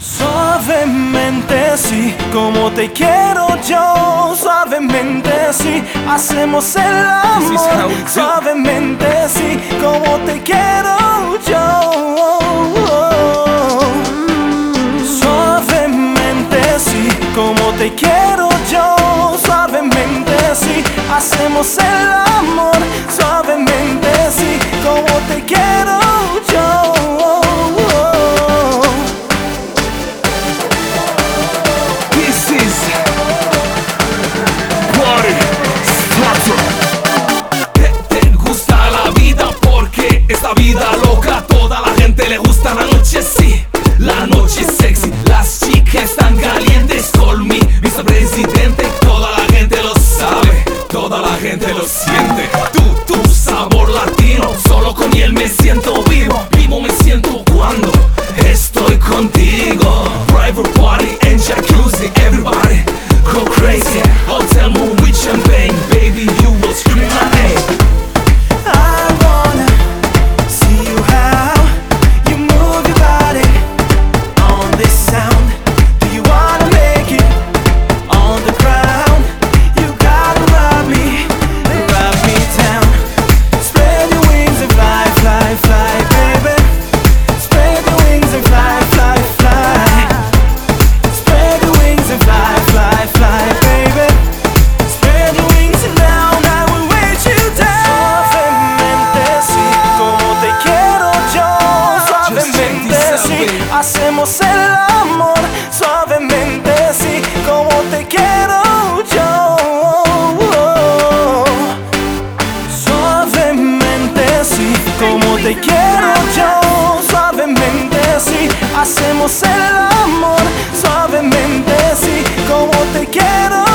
Suavemente sí, como te quiero yo. Suavemente sí, hacemos el amor. Suavemente sí, como te quiero yo. Suavemente sí, como te quiero yo. Suavemente sí, hacemos el amor. Suavemente sí, como te quiero. noche sexy, las chicas están calientes. hacemos el amor suavemente, sí, como te quiero yo. Suavemente, sí, como te quiero yo. Suavemente, sí, hacemos el amor suavemente, sí, como te quiero